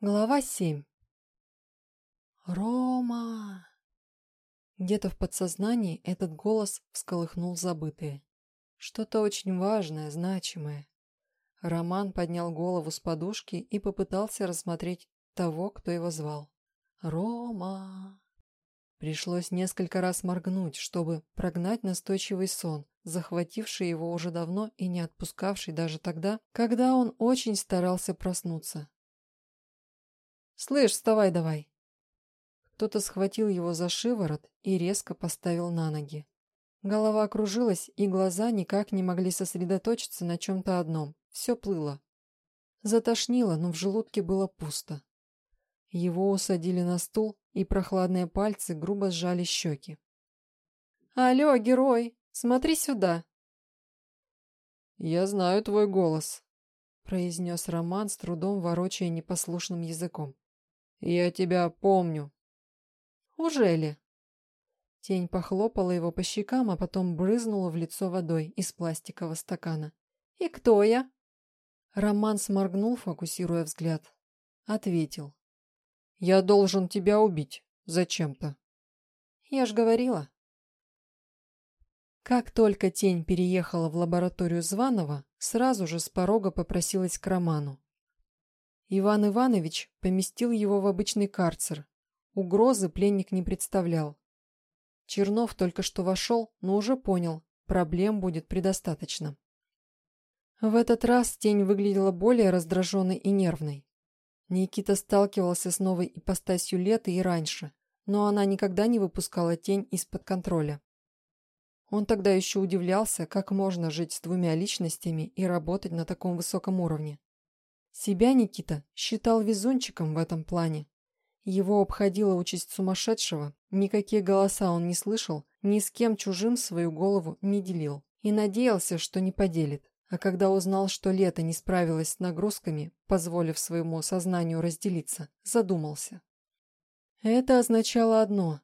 Глава 7 «Рома!» Где-то в подсознании этот голос всколыхнул забытые. Что-то очень важное, значимое. Роман поднял голову с подушки и попытался рассмотреть того, кто его звал. «Рома!» Пришлось несколько раз моргнуть, чтобы прогнать настойчивый сон, захвативший его уже давно и не отпускавший даже тогда, когда он очень старался проснуться. «Слышь, вставай давай!» Кто-то схватил его за шиворот и резко поставил на ноги. Голова окружилась, и глаза никак не могли сосредоточиться на чем-то одном. Все плыло. Затошнило, но в желудке было пусто. Его усадили на стул, и прохладные пальцы грубо сжали щеки. «Алло, герой, смотри сюда!» «Я знаю твой голос», — произнес Роман с трудом ворочая непослушным языком. «Я тебя помню». «Уже ли?» Тень похлопала его по щекам, а потом брызнула в лицо водой из пластикового стакана. «И кто я?» Роман сморгнул, фокусируя взгляд. Ответил. «Я должен тебя убить. Зачем-то». «Я ж говорила». Как только тень переехала в лабораторию Званова, сразу же с порога попросилась к Роману. Иван Иванович поместил его в обычный карцер. Угрозы пленник не представлял. Чернов только что вошел, но уже понял, проблем будет предостаточно. В этот раз тень выглядела более раздраженной и нервной. Никита сталкивался с новой ипостасью лета и раньше, но она никогда не выпускала тень из-под контроля. Он тогда еще удивлялся, как можно жить с двумя личностями и работать на таком высоком уровне. Себя Никита считал везунчиком в этом плане. Его обходила участь сумасшедшего, никакие голоса он не слышал, ни с кем чужим свою голову не делил. И надеялся, что не поделит. А когда узнал, что Лето не справилась с нагрузками, позволив своему сознанию разделиться, задумался. Это означало одно.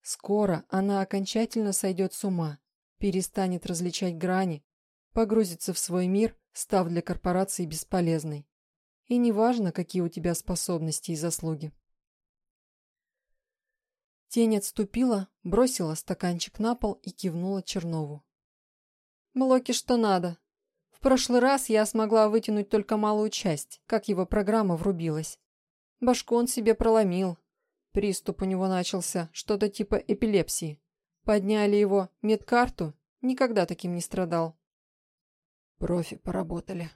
Скоро она окончательно сойдет с ума, перестанет различать грани, погрузится в свой мир, став для корпорации бесполезной. И неважно, какие у тебя способности и заслуги. Тень отступила, бросила стаканчик на пол и кивнула Чернову. «Блоки что надо. В прошлый раз я смогла вытянуть только малую часть, как его программа врубилась. Башку он себе проломил. Приступ у него начался, что-то типа эпилепсии. Подняли его медкарту, никогда таким не страдал». «Профи поработали»,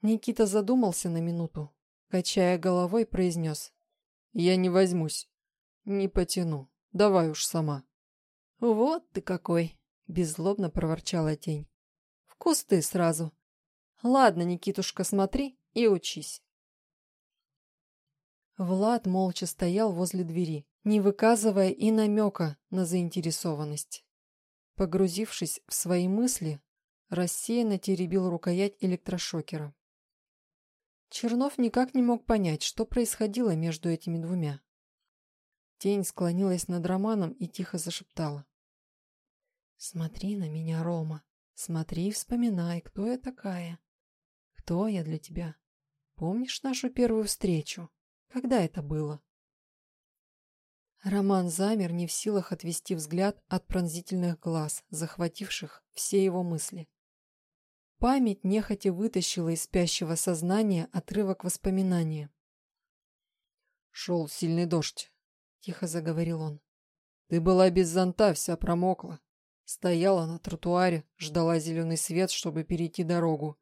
Никита задумался на минуту, качая головой, произнес. «Я не возьмусь. Не потяну. Давай уж сама». «Вот ты какой!» — беззлобно проворчала тень. «В кусты сразу. Ладно, Никитушка, смотри и учись». Влад молча стоял возле двери, не выказывая и намека на заинтересованность. Погрузившись в свои мысли, рассеянно теребил рукоять электрошокера. Чернов никак не мог понять, что происходило между этими двумя. Тень склонилась над Романом и тихо зашептала. «Смотри на меня, Рома. Смотри и вспоминай, кто я такая. Кто я для тебя? Помнишь нашу первую встречу? Когда это было?» Роман замер, не в силах отвести взгляд от пронзительных глаз, захвативших все его мысли. Память нехотя вытащила из спящего сознания отрывок воспоминания. «Шел сильный дождь», — тихо заговорил он. «Ты была без зонта, вся промокла. Стояла на тротуаре, ждала зеленый свет, чтобы перейти дорогу.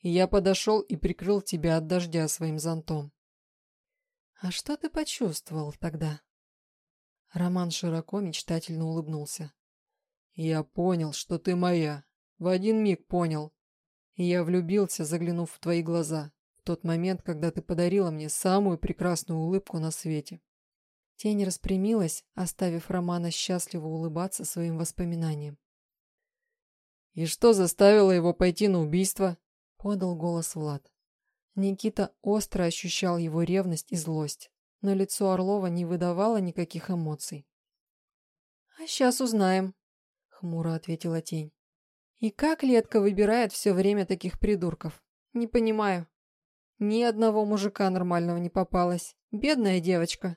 И я подошел и прикрыл тебя от дождя своим зонтом». «А что ты почувствовал тогда?» Роман широко мечтательно улыбнулся. «Я понял, что ты моя. В один миг понял. Я влюбился, заглянув в твои глаза, в тот момент, когда ты подарила мне самую прекрасную улыбку на свете. Тень распрямилась, оставив Романа счастливо улыбаться своим воспоминаниям. «И что заставило его пойти на убийство?» — подал голос Влад. Никита остро ощущал его ревность и злость, но лицо Орлова не выдавало никаких эмоций. «А сейчас узнаем», — хмуро ответила тень. И как Летка выбирает все время таких придурков? Не понимаю. Ни одного мужика нормального не попалось. Бедная девочка.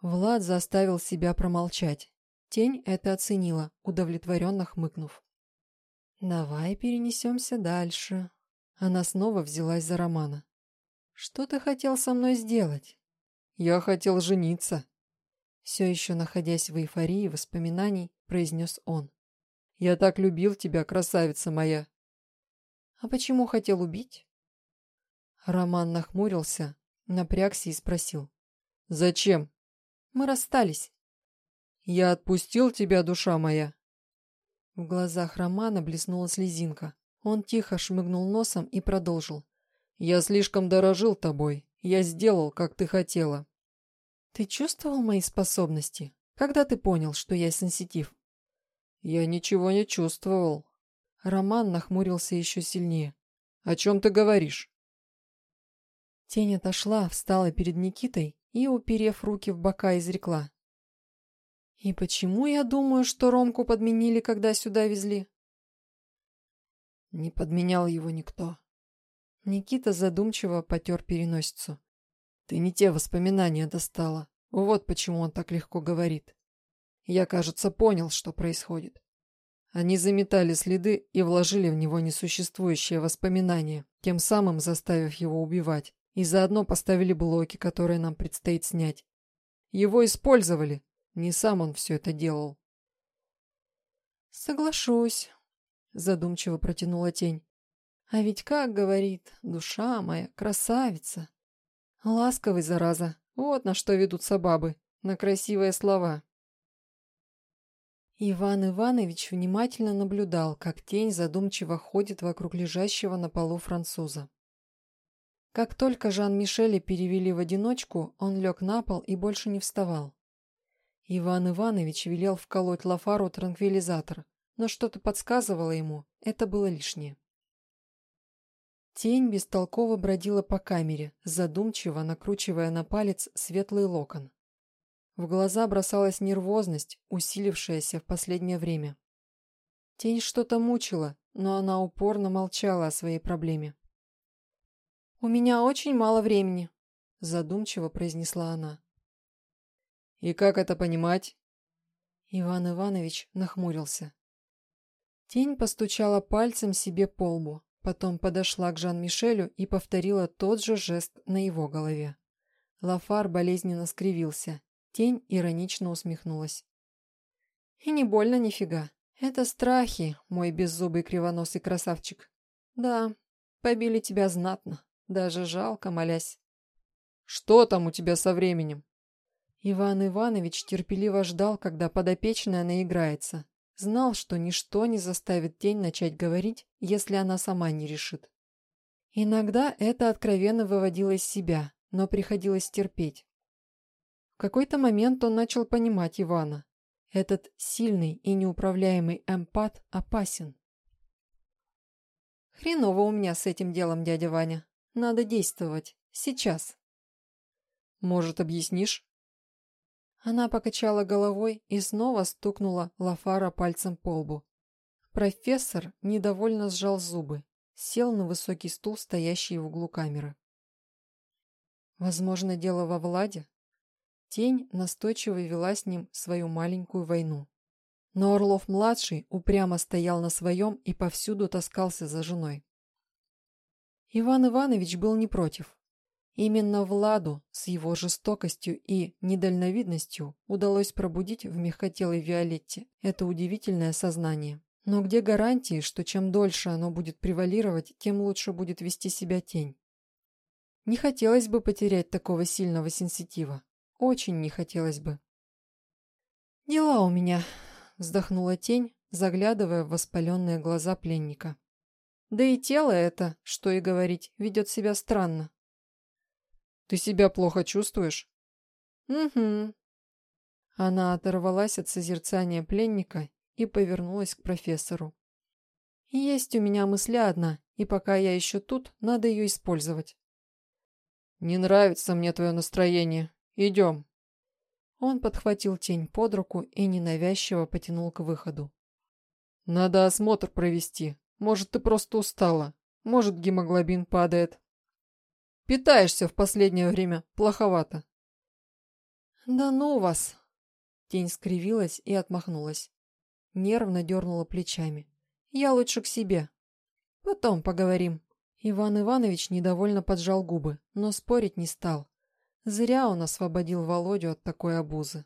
Влад заставил себя промолчать. Тень это оценила, удовлетворенно хмыкнув. «Давай перенесемся дальше». Она снова взялась за Романа. «Что ты хотел со мной сделать?» «Я хотел жениться», все еще находясь в эйфории воспоминаний, произнес он. «Я так любил тебя, красавица моя!» «А почему хотел убить?» Роман нахмурился, напрягся и спросил. «Зачем?» «Мы расстались». «Я отпустил тебя, душа моя!» В глазах Романа блеснула слезинка. Он тихо шмыгнул носом и продолжил. «Я слишком дорожил тобой. Я сделал, как ты хотела. Ты чувствовал мои способности? Когда ты понял, что я сенситив? Я ничего не чувствовал. Роман нахмурился еще сильнее. О чем ты говоришь? Тень отошла, встала перед Никитой и, уперев руки в бока, изрекла. «И почему я думаю, что Ромку подменили, когда сюда везли?» Не подменял его никто. Никита задумчиво потер переносицу. Ты не те воспоминания достала. Вот почему он так легко говорит. Я, кажется, понял, что происходит. Они заметали следы и вложили в него несуществующее воспоминание, тем самым заставив его убивать, и заодно поставили блоки, которые нам предстоит снять. Его использовали, не сам он все это делал. «Соглашусь», — задумчиво протянула тень. «А ведь, как говорит, душа моя, красавица, Ласковый, зараза. Вот на что ведутся бабы. На красивые слова. Иван Иванович внимательно наблюдал, как тень задумчиво ходит вокруг лежащего на полу француза. Как только Жан-Мишеля перевели в одиночку, он лег на пол и больше не вставал. Иван Иванович велел вколоть Лафару транквилизатор, но что-то подсказывало ему, это было лишнее. Тень бестолково бродила по камере, задумчиво накручивая на палец светлый локон. В глаза бросалась нервозность, усилившаяся в последнее время. Тень что-то мучила, но она упорно молчала о своей проблеме. «У меня очень мало времени», – задумчиво произнесла она. «И как это понимать?» Иван Иванович нахмурился. Тень постучала пальцем себе по лбу. Потом подошла к Жан-Мишелю и повторила тот же жест на его голове. Лафар болезненно скривился. Тень иронично усмехнулась. «И не больно нифига. Это страхи, мой беззубый кривоносый красавчик. Да, побили тебя знатно. Даже жалко, молясь». «Что там у тебя со временем?» Иван Иванович терпеливо ждал, когда подопечная наиграется. Знал, что ничто не заставит тень начать говорить, если она сама не решит. Иногда это откровенно выводило из себя, но приходилось терпеть. Какой-то момент он начал понимать Ивана. Этот сильный и неуправляемый эмпат опасен. Хреново у меня с этим делом, дядя Ваня. Надо действовать. Сейчас. Может, объяснишь? Она покачала головой и снова стукнула Лафара пальцем по лбу. Профессор недовольно сжал зубы, сел на высокий стул, стоящий в углу камеры. Возможно, дело во Владе? Тень настойчиво вела с ним свою маленькую войну. Но Орлов-младший упрямо стоял на своем и повсюду таскался за женой. Иван Иванович был не против. Именно Владу с его жестокостью и недальновидностью удалось пробудить в мягкотелой Виолетте это удивительное сознание. Но где гарантии, что чем дольше оно будет превалировать, тем лучше будет вести себя тень? Не хотелось бы потерять такого сильного сенситива. Очень не хотелось бы. «Дела у меня», — вздохнула тень, заглядывая в воспаленные глаза пленника. «Да и тело это, что и говорить, ведет себя странно. Ты себя плохо чувствуешь? Угу. Она оторвалась от созерцания пленника и повернулась к профессору. Есть у меня мысля одна, и пока я еще тут, надо ее использовать. Не нравится мне твое настроение. Идем. Он подхватил тень под руку и ненавязчиво потянул к выходу. Надо осмотр провести. Может, ты просто устала. Может, гемоглобин падает. Питаешься в последнее время плоховато. Да ну вас! Тень скривилась и отмахнулась. Нервно дернула плечами. Я лучше к себе. Потом поговорим. Иван Иванович недовольно поджал губы, но спорить не стал. Зря он освободил Володю от такой обузы.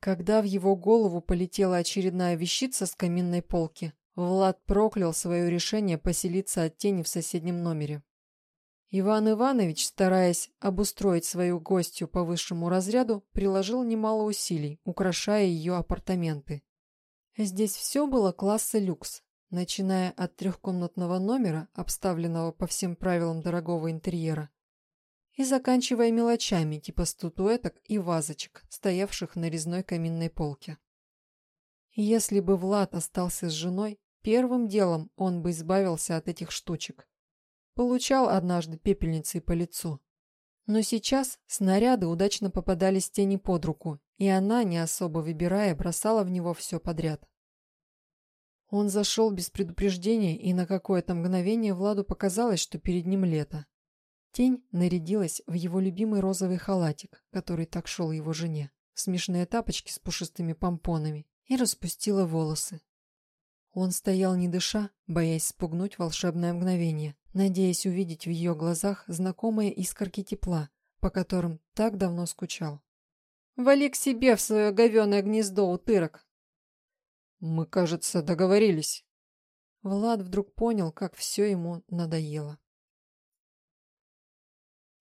Когда в его голову полетела очередная вещица с каминной полки, Влад проклял свое решение поселиться от тени в соседнем номере. Иван Иванович, стараясь обустроить свою гостью по высшему разряду, приложил немало усилий, украшая ее апартаменты. Здесь все было класса люкс, начиная от трехкомнатного номера, обставленного по всем правилам дорогого интерьера, и заканчивая мелочами типа статуэток и вазочек, стоявших на резной каминной полке. Если бы Влад остался с женой, первым делом он бы избавился от этих штучек. Получал однажды пепельницей по лицу. Но сейчас снаряды удачно попадались тени под руку, и она, не особо выбирая, бросала в него все подряд. Он зашел без предупреждения, и на какое-то мгновение Владу показалось, что перед ним лето. Тень нарядилась в его любимый розовый халатик, который так шел его жене, смешные тапочки с пушистыми помпонами, и распустила волосы. Он стоял не дыша, боясь спугнуть волшебное мгновение, надеясь увидеть в ее глазах знакомые искорки тепла, по которым так давно скучал. «Вали к себе в свое говеное гнездо, утырок!» «Мы, кажется, договорились». Влад вдруг понял, как все ему надоело.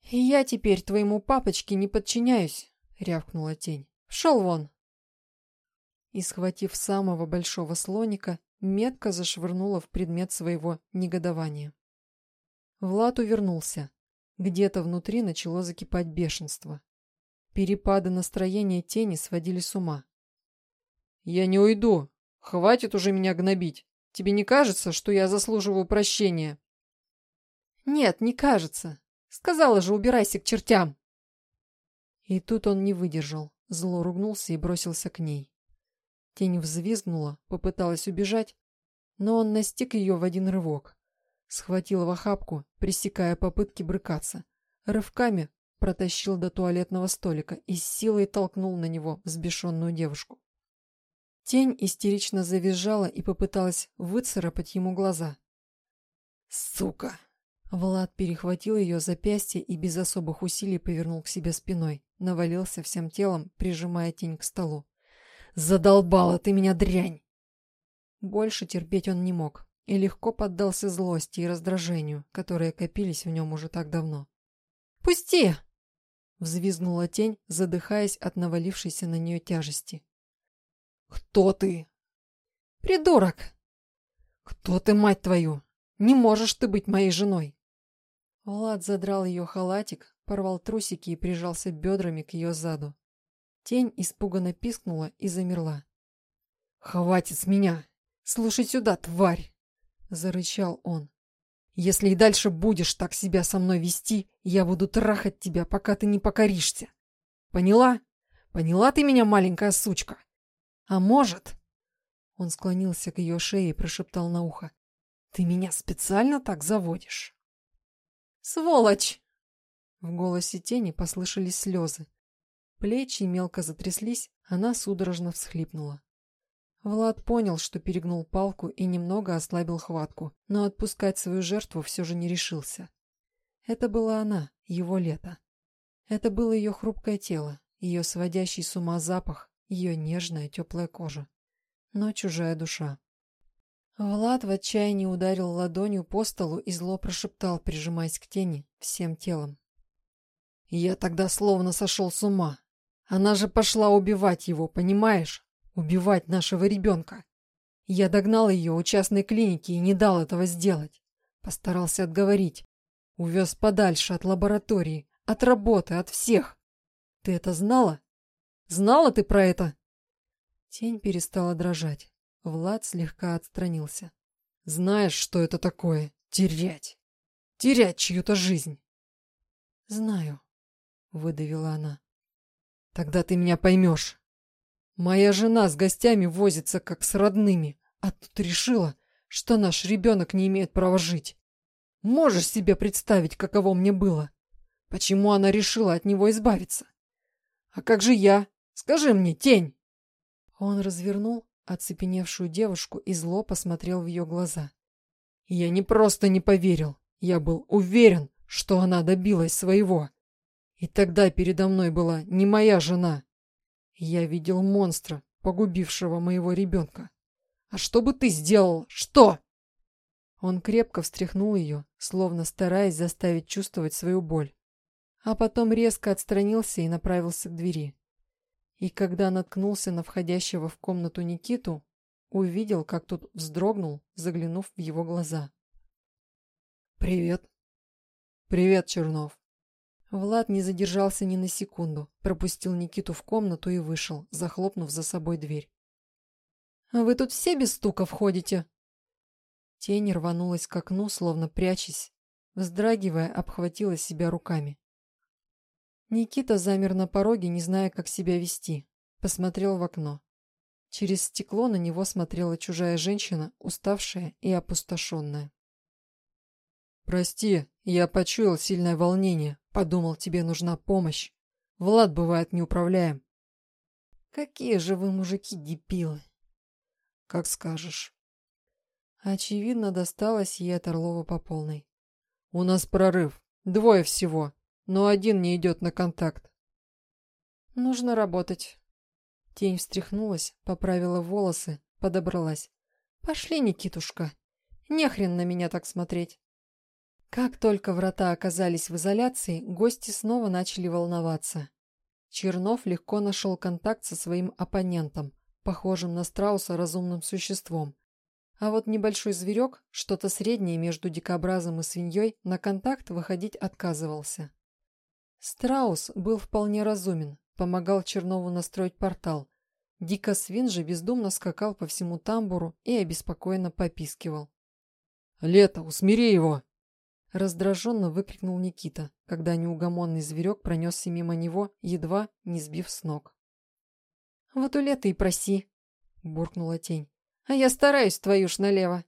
«Я теперь твоему папочке не подчиняюсь», — рявкнула тень. «Шел вон!» И, схватив самого большого слоника, метко зашвырнула в предмет своего негодования. Влад увернулся. Где-то внутри начало закипать бешенство. Перепады настроения тени сводили с ума. «Я не уйду. Хватит уже меня гнобить. Тебе не кажется, что я заслуживаю прощения?» «Нет, не кажется. Сказала же, убирайся к чертям!» И тут он не выдержал, зло ругнулся и бросился к ней. Тень взвизгнула, попыталась убежать, но он настиг ее в один рывок. Схватил в охапку, пресекая попытки брыкаться. Рывками протащил до туалетного столика и с силой толкнул на него взбешенную девушку. Тень истерично завизжала и попыталась выцарапать ему глаза. «Сука!» Влад перехватил ее запястье и без особых усилий повернул к себе спиной, навалился всем телом, прижимая тень к столу. «Задолбала ты меня, дрянь!» Больше терпеть он не мог и легко поддался злости и раздражению, которые копились в нем уже так давно. «Пусти!» — взвизгнула тень, задыхаясь от навалившейся на нее тяжести. «Кто ты?» «Придурок!» «Кто ты, мать твою? Не можешь ты быть моей женой!» Влад задрал ее халатик, порвал трусики и прижался бедрами к ее заду. Тень испуганно пискнула и замерла. «Хватит с меня! Слушай сюда, тварь!» зарычал он. Если и дальше будешь так себя со мной вести, я буду трахать тебя, пока ты не покоришься. Поняла? Поняла ты меня, маленькая сучка? А может...» Он склонился к ее шее и прошептал на ухо. «Ты меня специально так заводишь?» «Сволочь!» В голосе тени послышались слезы. Плечи мелко затряслись, она судорожно всхлипнула. Влад понял, что перегнул палку и немного ослабил хватку, но отпускать свою жертву все же не решился. Это была она, его лето. Это было ее хрупкое тело, ее сводящий с ума запах, ее нежная теплая кожа. Но чужая душа. Влад в отчаянии ударил ладонью по столу и зло прошептал, прижимаясь к тени всем телом. «Я тогда словно сошел с ума. Она же пошла убивать его, понимаешь? убивать нашего ребенка. Я догнал ее у частной клиники и не дал этого сделать. Постарался отговорить. Увез подальше от лаборатории, от работы, от всех. Ты это знала? Знала ты про это? Тень перестала дрожать. Влад слегка отстранился. Знаешь, что это такое? Терять. Терять чью-то жизнь. Знаю, выдавила она. Тогда ты меня поймешь. Моя жена с гостями возится, как с родными, а тут решила, что наш ребенок не имеет права жить. Можешь себе представить, каково мне было? Почему она решила от него избавиться? А как же я? Скажи мне, тень!» Он развернул оцепеневшую девушку и зло посмотрел в ее глаза. «Я не просто не поверил, я был уверен, что она добилась своего. И тогда передо мной была не моя жена. Я видел монстра, погубившего моего ребенка. А что бы ты сделал? Что?» Он крепко встряхнул ее, словно стараясь заставить чувствовать свою боль. А потом резко отстранился и направился к двери. И когда наткнулся на входящего в комнату Никиту, увидел, как тот вздрогнул, заглянув в его глаза. «Привет». «Привет, Чернов». Влад не задержался ни на секунду, пропустил Никиту в комнату и вышел, захлопнув за собой дверь. «А вы тут все без стука входите?» Тень рванулась к окну, словно прячась, вздрагивая, обхватила себя руками. Никита замер на пороге, не зная, как себя вести. Посмотрел в окно. Через стекло на него смотрела чужая женщина, уставшая и опустошенная. «Прости, я почуял сильное волнение. Подумал, тебе нужна помощь. Влад бывает неуправляем». «Какие же вы, мужики, дебилы!» «Как скажешь». Очевидно, досталось ей от Орлова по полной. «У нас прорыв. Двое всего, но один не идет на контакт». «Нужно работать». Тень встряхнулась, поправила волосы, подобралась. «Пошли, Никитушка. Нехрен на меня так смотреть». Как только врата оказались в изоляции, гости снова начали волноваться. Чернов легко нашел контакт со своим оппонентом, похожим на страуса разумным существом, а вот небольшой зверек, что-то среднее между дикобразом и свиньей, на контакт выходить отказывался. Страус был вполне разумен, помогал Чернову настроить портал. Дико-свин же бездумно скакал по всему тамбуру и обеспокоенно попискивал. «Лето, усмири его!» Раздраженно выкрикнул Никита, когда неугомонный зверек пронесся мимо него, едва не сбив с ног. «Вот у Лета и проси!» — буркнула тень. А я стараюсь, твою ж налево.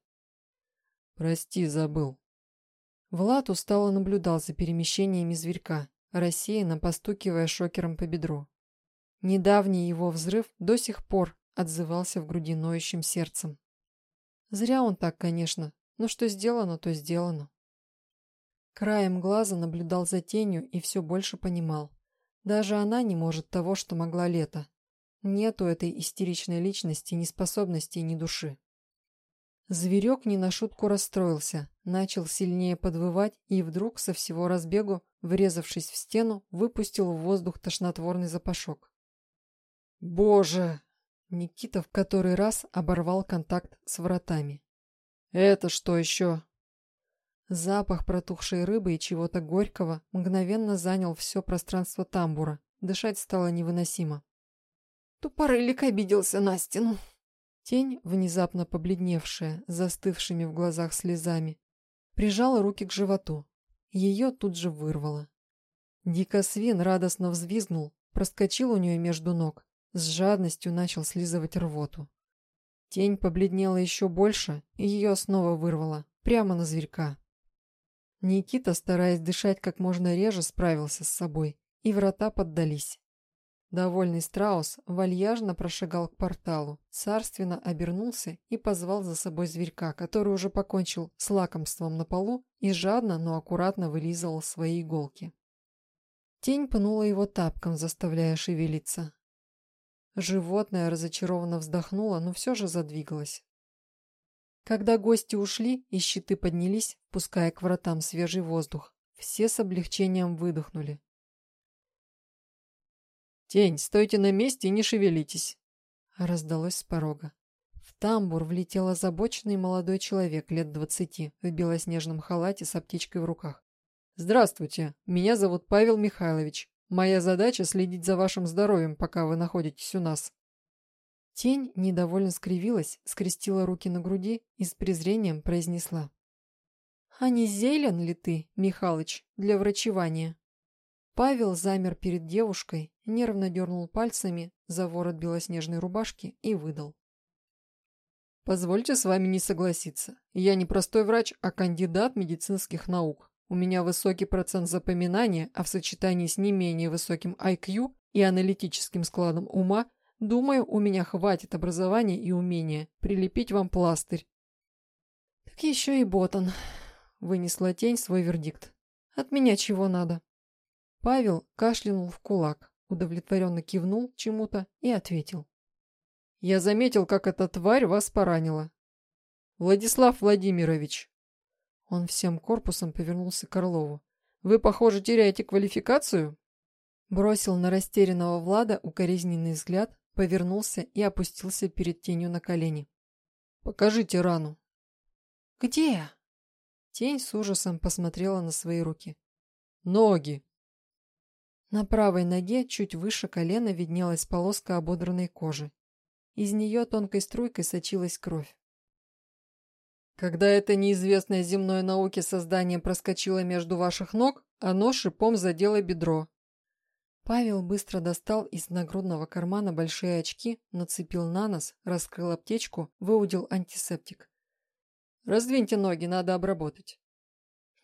Прости, забыл. Влад устало наблюдал за перемещениями зверька, рассеянно постукивая шокером по бедру. Недавний его взрыв до сих пор отзывался в груди ноющим сердцем. Зря он так, конечно, но что сделано, то сделано. Краем глаза наблюдал за тенью и все больше понимал. Даже она не может того, что могла лето. Нет у этой истеричной личности ни способностей, ни души. Зверек не на шутку расстроился, начал сильнее подвывать и вдруг со всего разбегу, врезавшись в стену, выпустил в воздух тошнотворный запашок. «Боже!» Никита в который раз оборвал контакт с вратами. «Это что еще?» Запах протухшей рыбы и чего-то горького мгновенно занял все пространство тамбура. Дышать стало невыносимо. Тупорылик обиделся на стену. Тень, внезапно побледневшая, застывшими в глазах слезами, прижала руки к животу. Ее тут же вырвало. Дико свин радостно взвизгнул, проскочил у нее между ног, с жадностью начал слизывать рвоту. Тень побледнела еще больше, и ее снова вырвало, прямо на зверька. Никита, стараясь дышать как можно реже, справился с собой, и врата поддались. Довольный страус вальяжно прошагал к порталу, царственно обернулся и позвал за собой зверька, который уже покончил с лакомством на полу и жадно, но аккуратно вылизывал свои иголки. Тень пнула его тапком, заставляя шевелиться. Животное разочарованно вздохнуло, но все же задвигалось. Когда гости ушли и щиты поднялись, пуская к вратам свежий воздух, все с облегчением выдохнули. «Тень, стойте на месте и не шевелитесь!» Раздалось с порога. В тамбур влетел озабоченный молодой человек лет двадцати в белоснежном халате с аптечкой в руках. «Здравствуйте, меня зовут Павел Михайлович. Моя задача следить за вашим здоровьем, пока вы находитесь у нас». Тень недовольно скривилась, скрестила руки на груди и с презрением произнесла. «А не зелен ли ты, Михалыч, для врачевания?» Павел замер перед девушкой, нервно дернул пальцами за ворот белоснежной рубашки и выдал. Позвольте с вами не согласиться. Я не простой врач, а кандидат медицинских наук. У меня высокий процент запоминания, а в сочетании с не менее высоким IQ и аналитическим складом ума, думаю, у меня хватит образования и умения прилепить вам пластырь. Так еще и Ботан. Вынесла тень свой вердикт. От меня чего надо? Павел кашлянул в кулак, удовлетворенно кивнул чему-то и ответил. Я заметил, как эта тварь вас поранила. Владислав Владимирович. Он всем корпусом повернулся к Орлову. Вы, похоже, теряете квалификацию? Бросил на растерянного Влада укоризненный взгляд, повернулся и опустился перед тенью на колени. «Покажите рану». «Где?» Тень с ужасом посмотрела на свои руки. «Ноги!» На правой ноге чуть выше колена виднелась полоска ободранной кожи. Из нее тонкой струйкой сочилась кровь. Когда это неизвестное земной науке создание проскочило между ваших ног, оно шипом задело бедро. Павел быстро достал из нагрудного кармана большие очки, нацепил на нос, раскрыл аптечку, выудил антисептик. «Раздвиньте ноги, надо обработать».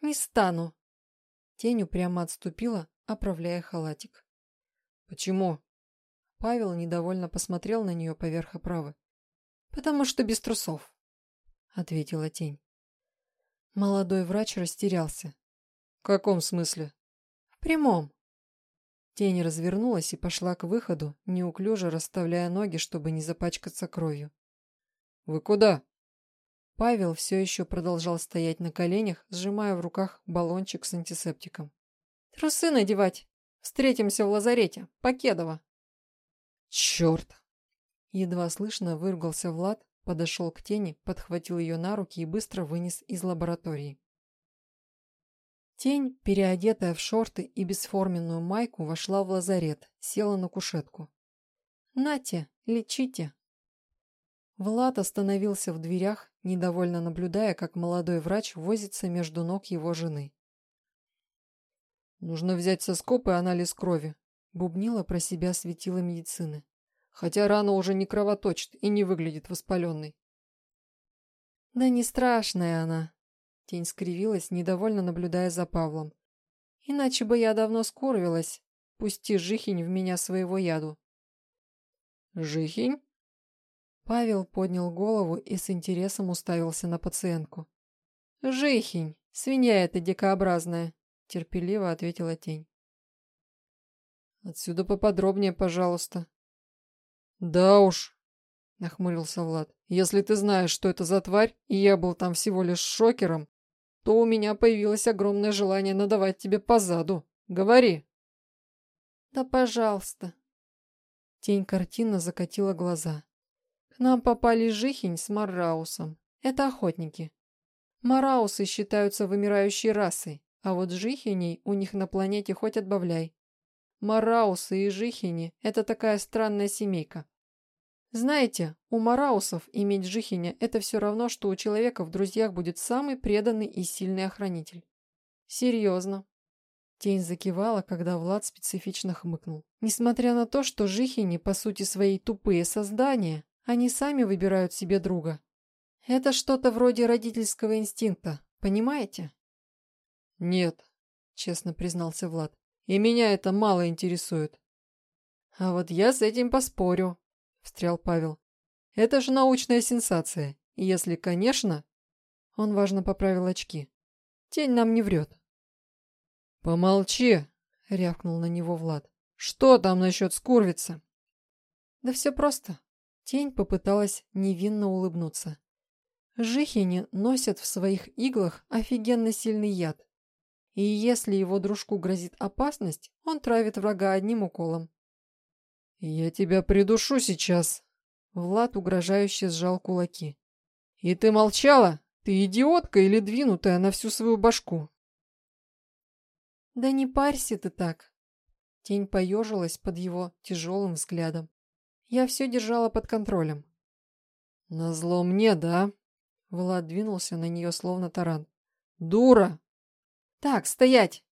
«Не стану». Тень упрямо отступила, оправляя халатик. «Почему?» Павел недовольно посмотрел на нее поверх оправы. «Потому что без трусов», — ответила тень. Молодой врач растерялся. «В каком смысле?» «В прямом». Тень развернулась и пошла к выходу, неуклюже расставляя ноги, чтобы не запачкаться кровью. «Вы куда?» Павел все еще продолжал стоять на коленях, сжимая в руках баллончик с антисептиком. «Трусы надевать! Встретимся в лазарете, Покедово!» «Черт!» Едва слышно выругался Влад, подошел к тени, подхватил ее на руки и быстро вынес из лаборатории. Тень, переодетая в шорты и бесформенную майку, вошла в лазарет, села на кушетку. «Нате, лечите!» Влад остановился в дверях, недовольно наблюдая, как молодой врач возится между ног его жены. «Нужно взять соскоп и анализ крови», Бубнила про себя светила медицины. Хотя рана уже не кровоточит и не выглядит воспаленной. Да не страшная она. Тень скривилась, недовольно наблюдая за Павлом. Иначе бы я давно скорвилась. Пусти жихень в меня своего яду. Жихень? Павел поднял голову и с интересом уставился на пациентку. «Жихень! Свинья эта дикообразная!» — терпеливо ответила тень. Отсюда поподробнее, пожалуйста. Да уж, нахмурился Влад. Если ты знаешь, что это за тварь, и я был там всего лишь шокером, то у меня появилось огромное желание надавать тебе по заду. Говори. Да, пожалуйста. Тень картина закатила глаза. К нам попали Жихень с Мараусом. Это охотники. Мараусы считаются вымирающей расой, а вот Жихеней у них на планете хоть отбавляй. Мараусы и Жихини – это такая странная семейка. Знаете, у Мараусов иметь Жихиня – это все равно, что у человека в друзьях будет самый преданный и сильный охранитель. Серьезно. Тень закивала, когда Влад специфично хмыкнул. Несмотря на то, что Жихини, по сути своей, тупые создания, они сами выбирают себе друга. Это что-то вроде родительского инстинкта, понимаете? Нет, честно признался Влад. И меня это мало интересует. А вот я с этим поспорю, встрял Павел. Это же научная сенсация. Если, конечно... Он важно поправил очки. Тень нам не врет. Помолчи, рявкнул на него Влад. Что там насчет скурвица? Да все просто. Тень попыталась невинно улыбнуться. Жихини носят в своих иглах офигенно сильный яд. И если его дружку грозит опасность, он травит врага одним уколом. «Я тебя придушу сейчас!» Влад угрожающе сжал кулаки. «И ты молчала? Ты идиотка или двинутая на всю свою башку?» «Да не парься ты так!» Тень поежилась под его тяжелым взглядом. «Я все держала под контролем». «Назло мне, да?» Влад двинулся на нее словно таран. «Дура! «Так, стоять!»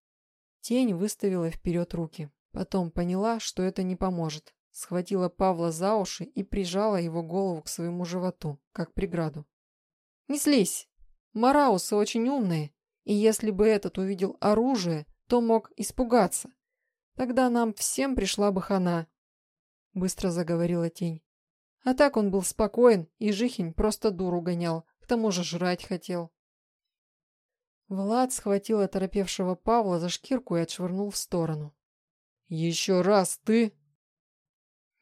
Тень выставила вперед руки. Потом поняла, что это не поможет. схватила Павла за уши и прижала его голову к своему животу, как преграду. «Не слезь! Мараусы очень умные, и если бы этот увидел оружие, то мог испугаться. Тогда нам всем пришла бы хана», — быстро заговорила тень. А так он был спокоен, и Жихень просто дуру гонял, к тому же жрать хотел. Влад схватил оторопевшего Павла за шкирку и отшвырнул в сторону. «Еще раз ты...»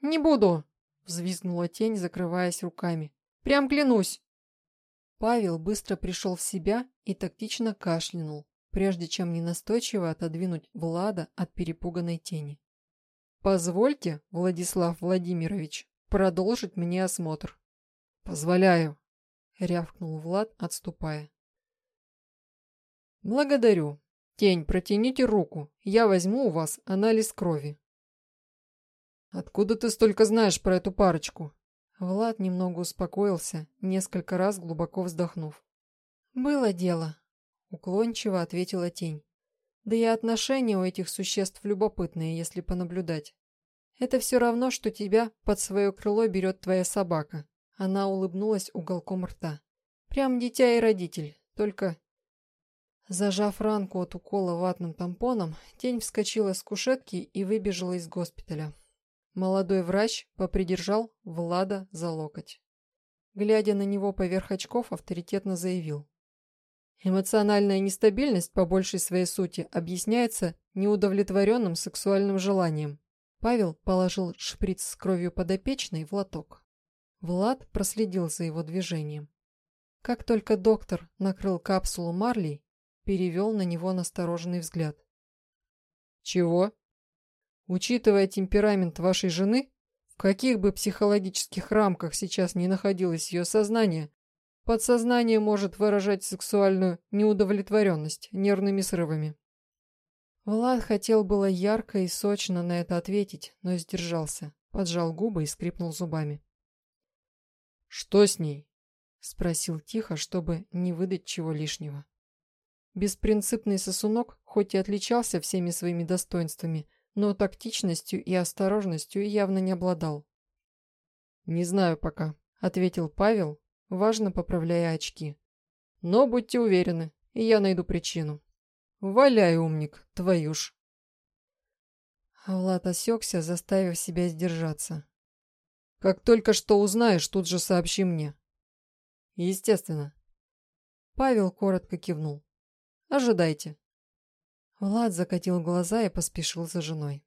«Не буду!» — взвизгнула тень, закрываясь руками. «Прям клянусь!» Павел быстро пришел в себя и тактично кашлянул, прежде чем ненастойчиво отодвинуть Влада от перепуганной тени. «Позвольте, Владислав Владимирович, продолжить мне осмотр». «Позволяю», — рявкнул Влад, отступая. «Благодарю. Тень, протяните руку, я возьму у вас анализ крови». «Откуда ты столько знаешь про эту парочку?» Влад немного успокоился, несколько раз глубоко вздохнув. «Было дело», — уклончиво ответила тень. «Да и отношения у этих существ любопытные, если понаблюдать. Это все равно, что тебя под свое крыло берет твоя собака». Она улыбнулась уголком рта. «Прям дитя и родитель, только Зажав ранку от укола ватным тампоном, тень вскочила с кушетки и выбежала из госпиталя. Молодой врач попридержал Влада за локоть. Глядя на него поверх очков, авторитетно заявил. Эмоциональная нестабильность по большей своей сути объясняется неудовлетворенным сексуальным желанием. Павел положил шприц с кровью подопечной в лоток. Влад проследил за его движением. Как только доктор накрыл капсулу марлей, перевел на него настороженный взгляд. «Чего? Учитывая темперамент вашей жены, в каких бы психологических рамках сейчас не находилось ее сознание, подсознание может выражать сексуальную неудовлетворенность нервными срывами». Влад хотел было ярко и сочно на это ответить, но сдержался, поджал губы и скрипнул зубами. «Что с ней?» — спросил тихо, чтобы не выдать чего лишнего. Беспринципный сосунок, хоть и отличался всеми своими достоинствами, но тактичностью и осторожностью явно не обладал. «Не знаю пока», — ответил Павел, важно поправляя очки. «Но будьте уверены, я найду причину. Валяй, умник, твою ж!» Влад осекся, заставив себя сдержаться. «Как только что узнаешь, тут же сообщи мне». «Естественно». Павел коротко кивнул. Ожидайте». Влад закатил глаза и поспешил за женой.